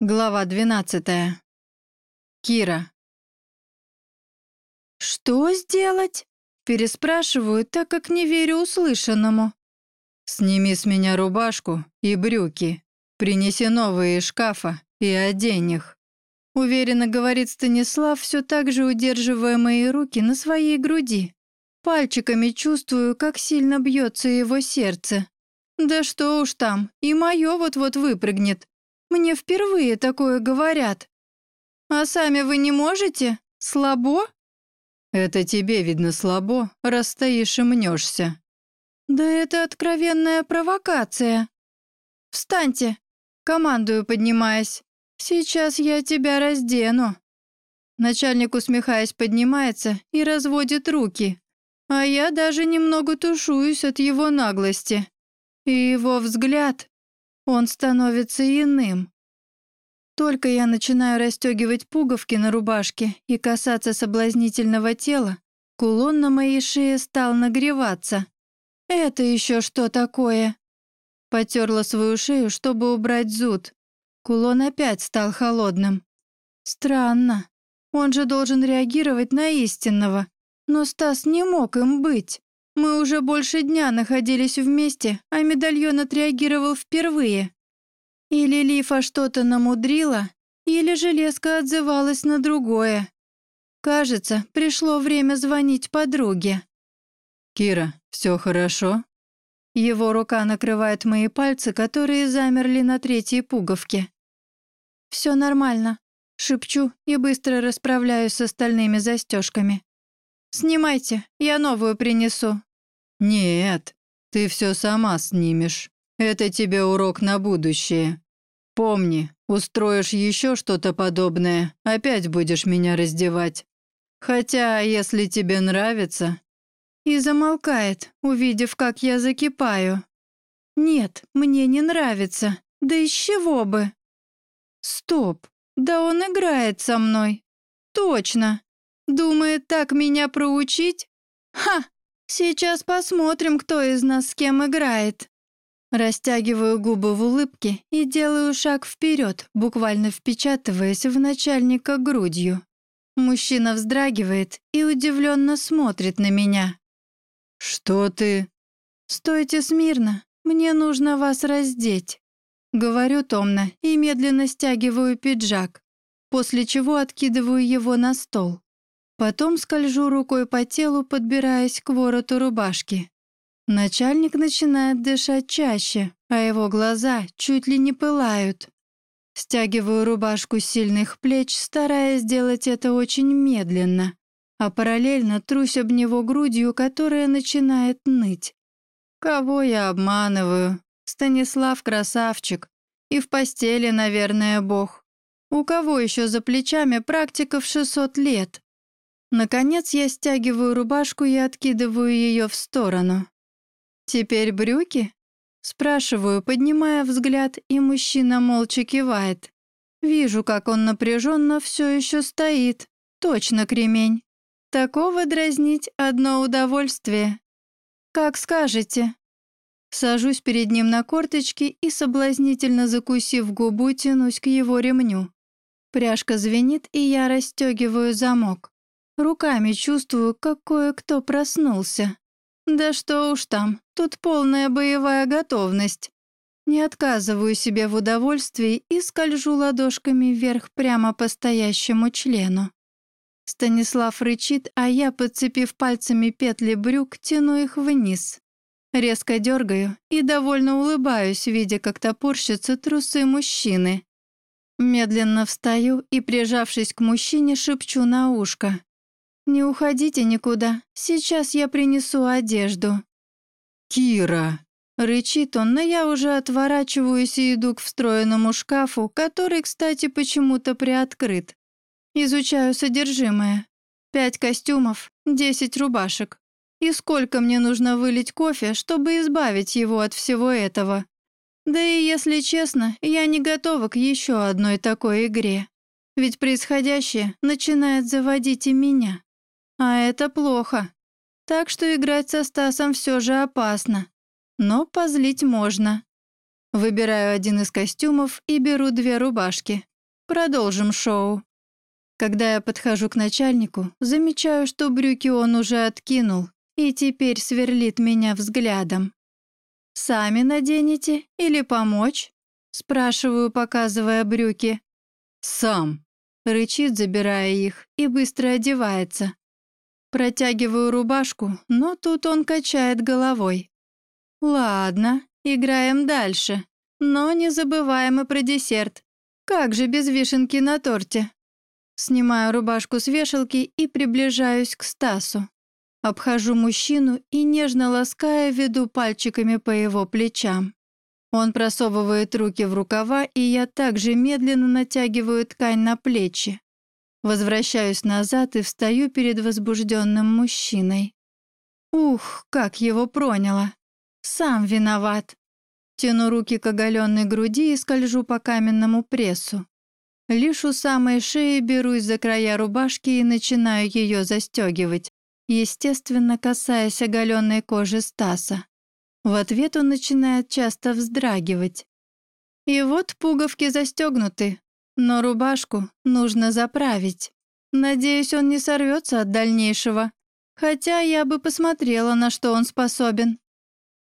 Глава 12. Кира. «Что сделать?» Переспрашиваю, так как не верю услышанному. «Сними с меня рубашку и брюки. Принеси новые из шкафа и одень их». Уверенно говорит Станислав, все так же удерживая мои руки на своей груди. Пальчиками чувствую, как сильно бьется его сердце. Да что уж там, и мое вот-вот выпрыгнет. Мне впервые такое говорят. А сами вы не можете? Слабо? Это тебе, видно, слабо, раз стоишь и мнешься. Да это откровенная провокация. Встаньте, командую, поднимаясь. Сейчас я тебя раздену. Начальник, усмехаясь, поднимается и разводит руки. А я даже немного тушуюсь от его наглости. И его взгляд он становится иным. Только я начинаю расстегивать пуговки на рубашке и касаться соблазнительного тела, кулон на моей шее стал нагреваться. «Это еще что такое?» Потерла свою шею, чтобы убрать зуд. Кулон опять стал холодным. Странно. Он же должен реагировать на истинного. Но Стас не мог им быть. Мы уже больше дня находились вместе, а медальон отреагировал впервые. Или Лифа что-то намудрила, или железка отзывалась на другое. Кажется, пришло время звонить подруге. «Кира, все хорошо?» Его рука накрывает мои пальцы, которые замерли на третьей пуговке. «Все нормально», — шепчу и быстро расправляюсь с остальными застежками. «Снимайте, я новую принесу». «Нет, ты все сама снимешь. Это тебе урок на будущее. Помни, устроишь еще что-то подобное, опять будешь меня раздевать. Хотя, если тебе нравится...» И замолкает, увидев, как я закипаю. «Нет, мне не нравится. Да из чего бы?» «Стоп, да он играет со мной. Точно. Думает так меня проучить? Ха, Сейчас посмотрим, кто из нас с кем играет. Растягиваю губы в улыбке и делаю шаг вперед, буквально впечатываясь в начальника грудью. Мужчина вздрагивает и удивленно смотрит на меня. «Что ты?» «Стойте смирно, мне нужно вас раздеть». Говорю томно и медленно стягиваю пиджак, после чего откидываю его на стол. Потом скольжу рукой по телу, подбираясь к вороту рубашки. Начальник начинает дышать чаще, а его глаза чуть ли не пылают. Стягиваю рубашку сильных плеч, стараясь сделать это очень медленно, а параллельно трусь об него грудью, которая начинает ныть. Кого я обманываю? Станислав красавчик. И в постели, наверное, бог. У кого еще за плечами практика в 600 лет? Наконец я стягиваю рубашку и откидываю ее в сторону. «Теперь брюки?» Спрашиваю, поднимая взгляд, и мужчина молча кивает. Вижу, как он напряженно все еще стоит. Точно кремень. Такого дразнить одно удовольствие. «Как скажете». Сажусь перед ним на корточки и, соблазнительно закусив губу, тянусь к его ремню. Пряжка звенит, и я расстегиваю замок. Руками чувствую, как кое-кто проснулся. Да что уж там, тут полная боевая готовность. Не отказываю себе в удовольствии и скольжу ладошками вверх прямо по стоящему члену. Станислав рычит, а я, подцепив пальцами петли брюк, тяну их вниз. Резко дергаю и довольно улыбаюсь, видя, как топорщатся трусы мужчины. Медленно встаю и, прижавшись к мужчине, шепчу на ушко. «Не уходите никуда, сейчас я принесу одежду». «Кира!» Рычит он, но я уже отворачиваюсь и иду к встроенному шкафу, который, кстати, почему-то приоткрыт. Изучаю содержимое. Пять костюмов, десять рубашек. И сколько мне нужно вылить кофе, чтобы избавить его от всего этого? Да и, если честно, я не готова к еще одной такой игре. Ведь происходящее начинает заводить и меня. А это плохо. Так что играть со Стасом все же опасно. Но позлить можно. Выбираю один из костюмов и беру две рубашки, продолжим шоу». Когда я подхожу к начальнику, замечаю, что брюки он уже откинул и теперь сверлит меня взглядом. «Сами наденете или помочь?» Спрашиваю, показывая брюки. «Сам», — рычит, забирая их, и быстро одевается. Протягиваю рубашку, но тут он качает головой. «Ладно, играем дальше, но не забываем и про десерт. Как же без вишенки на торте?» Снимаю рубашку с вешалки и приближаюсь к Стасу. Обхожу мужчину и, нежно лаская, веду пальчиками по его плечам. Он просовывает руки в рукава, и я также медленно натягиваю ткань на плечи. Возвращаюсь назад и встаю перед возбужденным мужчиной. Ух, как его проняло. Сам виноват. Тяну руки к оголенной груди и скольжу по каменному прессу. Лишь у самой шеи берусь за края рубашки и начинаю ее застегивать, естественно, касаясь оголенной кожи Стаса. В ответ он начинает часто вздрагивать. И вот пуговки застегнуты, но рубашку нужно заправить. Надеюсь, он не сорвется от дальнейшего, хотя я бы посмотрела, на что он способен.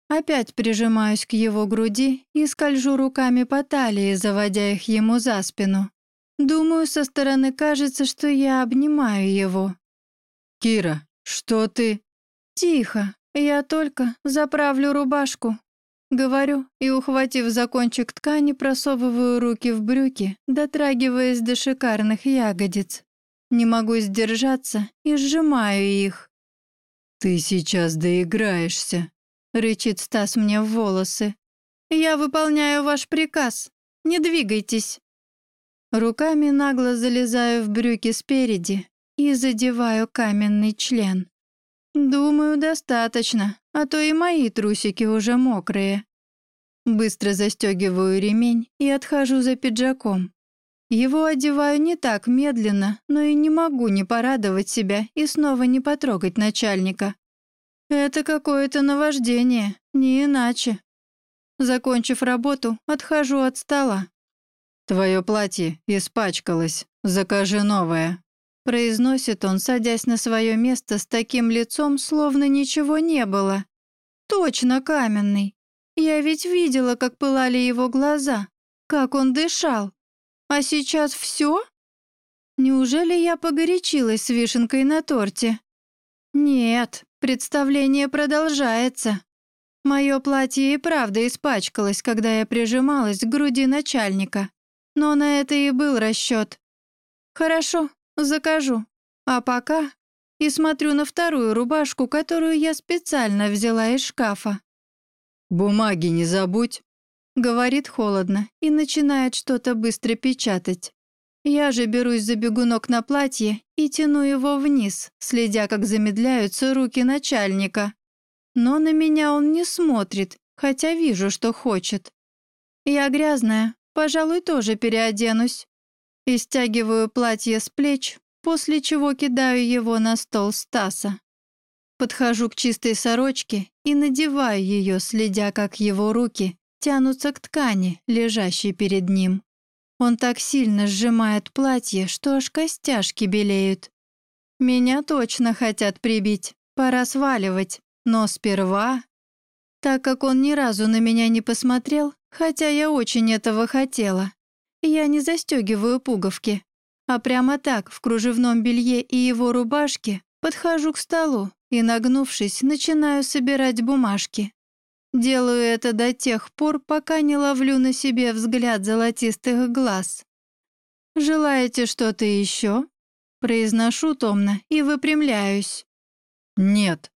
Опять прижимаюсь к его груди и скольжу руками по талии, заводя их ему за спину. Думаю, со стороны кажется, что я обнимаю его. «Кира, что ты?» «Тихо, я только заправлю рубашку». Говорю и, ухватив за кончик ткани, просовываю руки в брюки, дотрагиваясь до шикарных ягодиц. Не могу сдержаться и сжимаю их. «Ты сейчас доиграешься», — рычит Стас мне в волосы. «Я выполняю ваш приказ. Не двигайтесь». Руками нагло залезаю в брюки спереди и задеваю каменный член. Думаю, достаточно, а то и мои трусики уже мокрые. Быстро застегиваю ремень и отхожу за пиджаком. Его одеваю не так медленно, но и не могу не порадовать себя и снова не потрогать начальника. Это какое-то наваждение, не иначе. Закончив работу, отхожу от стола. «Твое платье испачкалось. Закажи новое», — произносит он, садясь на свое место с таким лицом, словно ничего не было. «Точно каменный. Я ведь видела, как пылали его глаза, как он дышал. А сейчас все? Неужели я погорячилась с вишенкой на торте? Нет, представление продолжается. Мое платье и правда испачкалось, когда я прижималась к груди начальника. Но на это и был расчет. Хорошо, закажу. А пока и смотрю на вторую рубашку, которую я специально взяла из шкафа. «Бумаги не забудь», — говорит холодно и начинает что-то быстро печатать. Я же берусь за бегунок на платье и тяну его вниз, следя, как замедляются руки начальника. Но на меня он не смотрит, хотя вижу, что хочет. Я грязная, Пожалуй, тоже переоденусь. И стягиваю платье с плеч, после чего кидаю его на стол Стаса. Подхожу к чистой сорочке и надеваю ее, следя, как его руки тянутся к ткани, лежащей перед ним. Он так сильно сжимает платье, что аж костяшки белеют. Меня точно хотят прибить, пора сваливать, но сперва... Так как он ни разу на меня не посмотрел, Хотя я очень этого хотела. Я не застегиваю пуговки, а прямо так, в кружевном белье и его рубашке, подхожу к столу и, нагнувшись, начинаю собирать бумажки. Делаю это до тех пор, пока не ловлю на себе взгляд золотистых глаз. «Желаете что-то еще?» Произношу томно и выпрямляюсь. «Нет».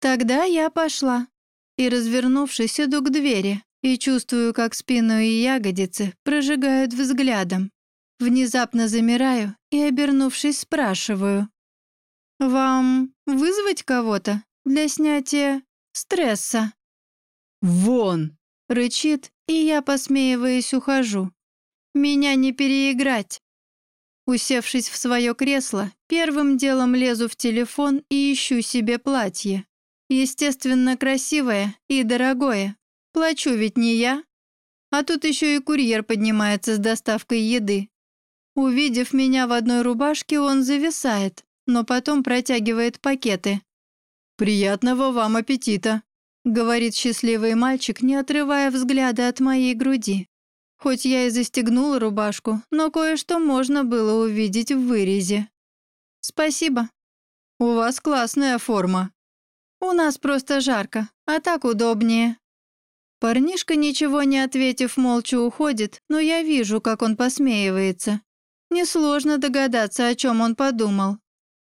Тогда я пошла и, развернувшись, иду к двери, и чувствую, как спину и ягодицы прожигают взглядом. Внезапно замираю и, обернувшись, спрашиваю. «Вам вызвать кого-то для снятия стресса?» «Вон!» — рычит, и я, посмеиваясь, ухожу. «Меня не переиграть!» Усевшись в свое кресло, первым делом лезу в телефон и ищу себе платье. Естественно, красивое и дорогое. Плачу ведь не я. А тут еще и курьер поднимается с доставкой еды. Увидев меня в одной рубашке, он зависает, но потом протягивает пакеты. «Приятного вам аппетита», — говорит счастливый мальчик, не отрывая взгляда от моей груди. Хоть я и застегнула рубашку, но кое-что можно было увидеть в вырезе. «Спасибо». «У вас классная форма». «У нас просто жарко, а так удобнее». Парнишка, ничего не ответив, молча уходит, но я вижу, как он посмеивается. Несложно догадаться, о чем он подумал.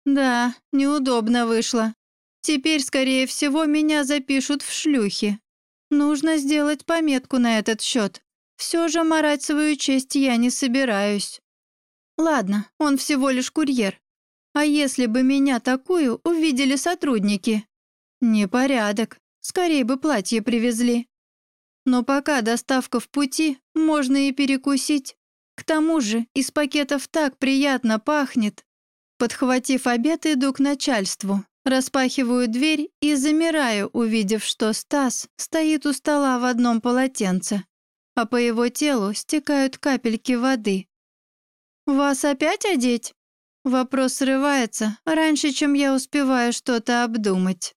Да, неудобно вышло. Теперь, скорее всего, меня запишут в шлюхи. Нужно сделать пометку на этот счет. Все же марать свою честь я не собираюсь. Ладно, он всего лишь курьер. А если бы меня такую увидели сотрудники? Непорядок. Скорее бы платье привезли. Но пока доставка в пути, можно и перекусить. К тому же из пакетов так приятно пахнет. Подхватив обед, иду к начальству. Распахиваю дверь и замираю, увидев, что Стас стоит у стола в одном полотенце, а по его телу стекают капельки воды. «Вас опять одеть?» Вопрос срывается раньше, чем я успеваю что-то обдумать.